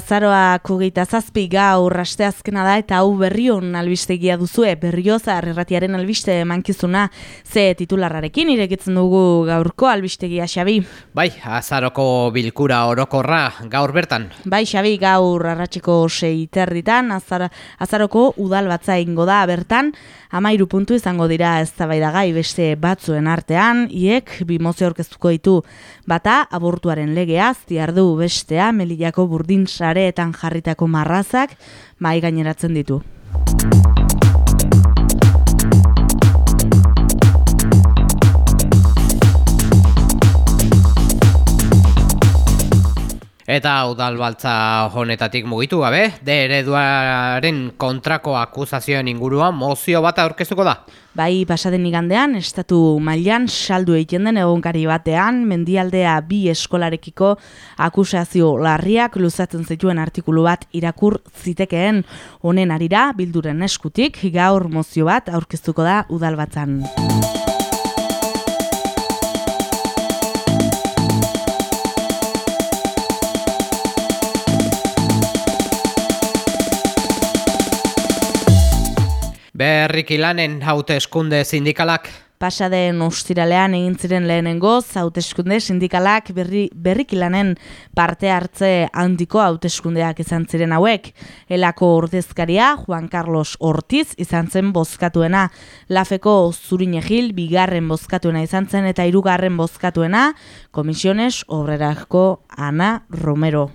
Azaroak hogeita zazpi gaur asteazkena da eta hau berrion albistegia duzue, berriozar erratiaren albiste mankizuna ze titularrarekin irekitzen dugu gaurko albistegia Xabi. Bai, azaroko bilkura orokorra gaur bertan. Bai, Xabi, gaur arratseko sei terditan, azar, azaroko udal batza ingo da bertan, amairu puntu izango dira ez gai beste batzuen artean, iek bi mozio orkestuko ditu bata abortuaren legeaz, diardu bestea, melillako burdin sareetan jarritako marrazak mai gaineratzen ditu. Eta udalbaltza honetatik mugitu gabe, de ereduaren kontrako akusazioen inguruan mozio bat aurkeztuko da. Bai, pasaden igandean, estatu mailan saldu egiten den egonkari batean, mendialdea bi eskolarekiko akusazio larriak luzatzen zituen artikulu bat irakur zitekeen honen arira bilduren eskutik, gaur mozio bat aurkeztuko da udalbatzan. Berriki lanen haute eskunde sindikalak. Pasaden ostiralean egin ziren lehenengo hauteskunde sindikalak berri, berriki lanen parte hartze handiko hauteskundeak izan ziren hauek. Elako ordezkaria Juan Carlos Ortiz izan zen bozkatuena. Lafeko zurin egil bigarren bozkatuena izan zen eta hirugarren bozkatuena komisiones obrerako Ana Romero.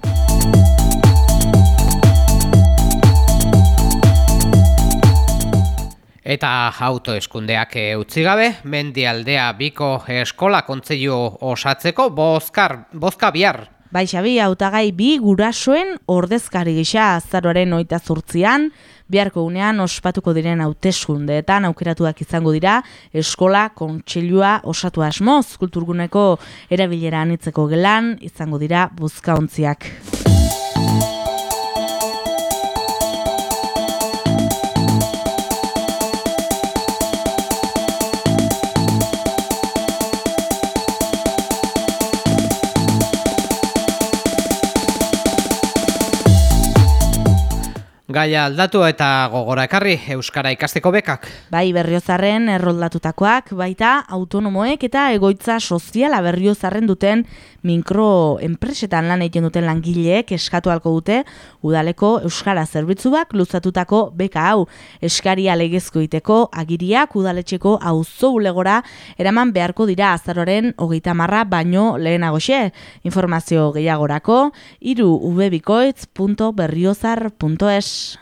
Eta autoeskundeak utzi gabe, mendialdea biko eskola kontzeiu osatzeko bozkar, bozka bihar. Bai Xabi, hautagai bi gurasoen ordezkari gisa azaroaren oita zurtzian, biharko unean ospatuko diren hauteskundeetan aukeratuak izango dira eskola kontseilua osatu asmoz, kulturguneko erabilera anitzeko gelan izango dira buzkaontziak. Gaia aldatu eta gogora ekarri Euskara ikasteko bekak. Bai berriozarren erroldatutakoak, baita autonomoek eta egoitza soziala berriozarren duten mikroenpresetan lan egiten duten langileek eskatu halko dute udaleko Euskara zerbitzuak luzatutako beka hau. Eskaria legezko iteko agiriak udaletxeko auzo ulegora eraman beharko dira azaroren hogeita marra baino lehenagoxe. Informazio gehiagorako iru Mars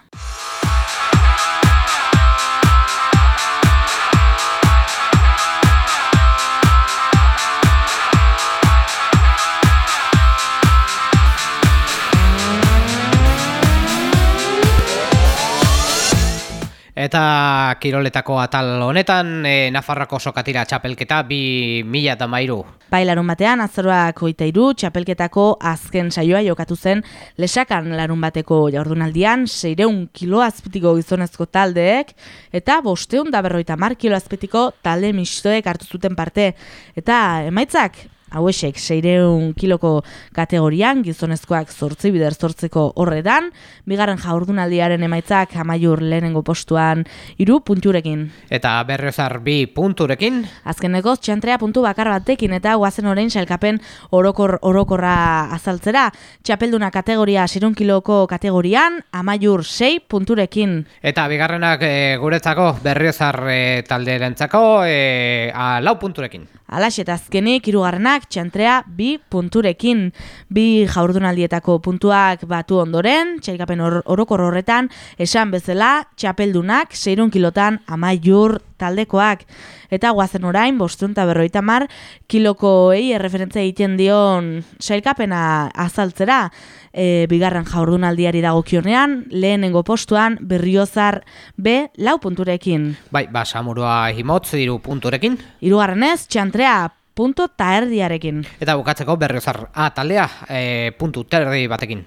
Eta kiroletako atal honetan, e, Nafarroko sokatira txapelketa bi mila eta mairu. Bai larun batean, azaroak oita iru, txapelketako azken saioa jokatu zen lesakan larun bateko jaurdunaldian, seireun kilo azpitiko gizonezko taldeek, eta bosteun da berroita mar kilo azpitiko talde mistoek hartu zuten parte. Eta emaitzak, hauesek seireun kiloko kategorian, gizonezkoak zortzi bider zortzeko horretan, bigarren jaurdunaldiaren emaitzak amaiur lehenengo postuan iru punturekin. Eta berriozar bi punturekin? Azkeneko txantrea puntu bakar batekin eta guazen orain sailkapen orokor, orokorra azaltzera. Txapelduna kategoria sirun kiloko kategorian, amaiur sei punturekin. Eta bigarrenak e, guretzako berriozar e, talde erentzako e, lau punturekin. Alax eta azkenik irugarrenak txantrea bi punturekin. Bi jaurdunaldietako puntuak batu ondoren, txaikapen orokor horretan, esan bezala txapeldunak seirun kilotan amaiur taldekoak. Eta guazen orain, bostunta berroita mar, kilokoei erreferentzia egiten dion sailkapena azaltzera. E, bigarren jaurdunaldiari dagokionean, lehenengo postuan berriozar B lau punturekin. Bai, basamurua himotz, iru punturekin. Irugarrenez, txantrea puntu ta erdiarekin. Eta bukatzeko berriozar A taldea, e, puntu terdi batekin.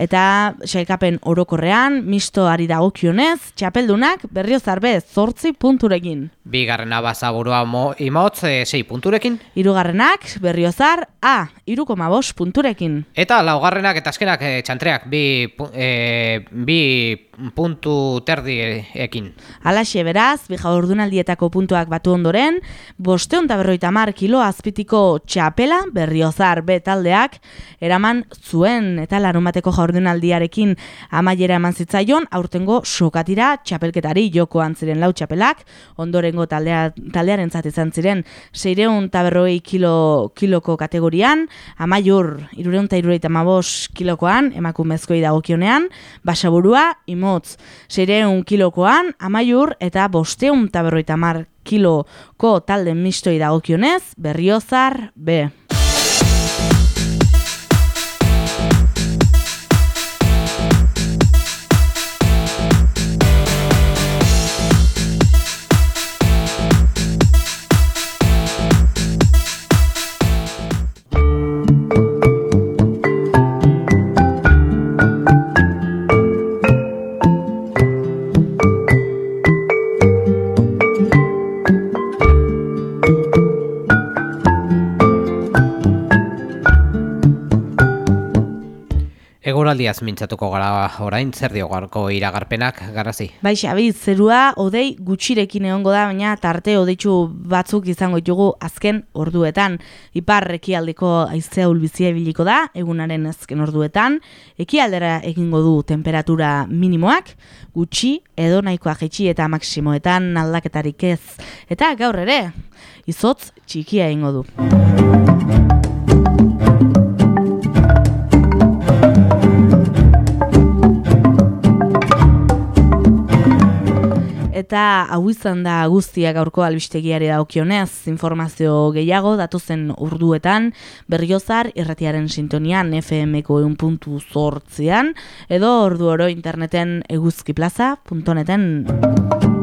Eta sailkapen orokorrean, misto ari dagokionez, txapeldunak berriozar be zortzi punturekin. Bigarrena bazaburua mo, imotz e, sei punturekin. Hirugarrenak berriozar A, irukoma bos punturekin. Eta laugarrenak eta azkenak e, txantreak bi, pu- e, bi puntu terdiekin. Alaxe beraz, bi jaurdunaldietako puntuak batu ondoren, bosteun eta berroita mar kilo azpitiko txapela berriozar B taldeak eraman zuen eta larumateko jaurdunaldiarekin amaiera eman zitzaion aurtengo sokatira txapelketari jokoan ziren lau txapelak, ondorengo taldea, taldearen izan ziren seireun eta berroi kilo, kiloko kategorian, amaiur irureun eta irureita mabos kilokoan, emakumezkoi dagokionean, basaburua, imotz, seireun kilokoan, amaiur eta bosteun eta berroita mar kiloko talde mistoi dagokionez, berriozar B. Eguraldiaz mintzatuko gara orain, zer dio garko iragarpenak, garazi? Bai, Xabi, zerua odei gutxirekin egongo da, baina tarte odeitzu batzuk izango ditugu azken orduetan. Ipar ekialdeko aizea ulbizia ibiliko da, egunaren azken orduetan. Ekialdera egingo du temperatura minimoak, gutxi edo nahikoa jetxi eta maksimoetan aldaketarik ez. Eta gaur ere, izotz txikia egingo du. Eta hau izan da guztiak gaurko albistegiari dagokionez informazio gehiago datozen urduetan berriozar irratiaren sintonian FM-ko eun puntu zortzian edo ordu oro interneten eguzkiplaza.neten.